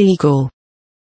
illegal.